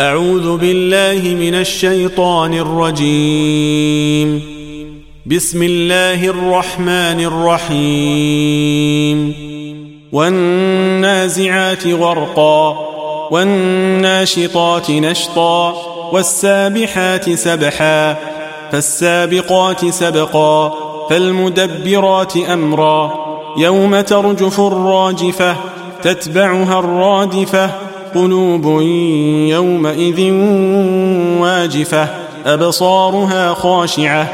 أعوذ بالله من الشيطان الرجيم. بسم الله الرحمن الرحيم. والنازعات غرقا والناشطات نشطا والسابحات سبحا فالسابقات سبقا فالمدبرات أمرا. يوم ترجف الراجفة تتبعها الرادفة قلوب يومئذ واجفة أبصارها خاشعة.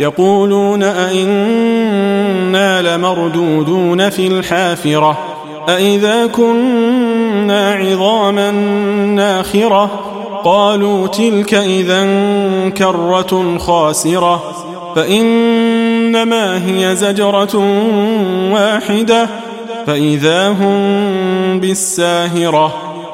يقولون أئنا لمردودون في الحافرة؟ أئذا كنا عظاما ناخرة؟ قالوا تلك إذا كرة خاسرة. فإنما هي زجرة واحدة فإذا هم بالساهرة.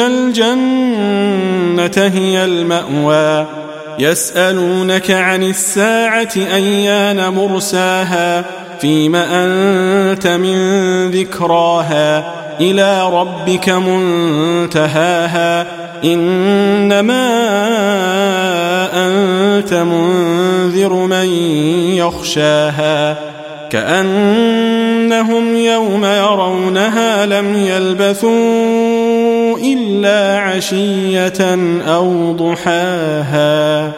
الجنة هي المأوى. يسألونك عن الساعة أيان مرساها؟ فيم أنت من ذكراها؟ إلى ربك منتهاها. إنما أنت منذر من يخشاها. كأنهم يوم يرونها لم يلبثوا عشية أو ضحاها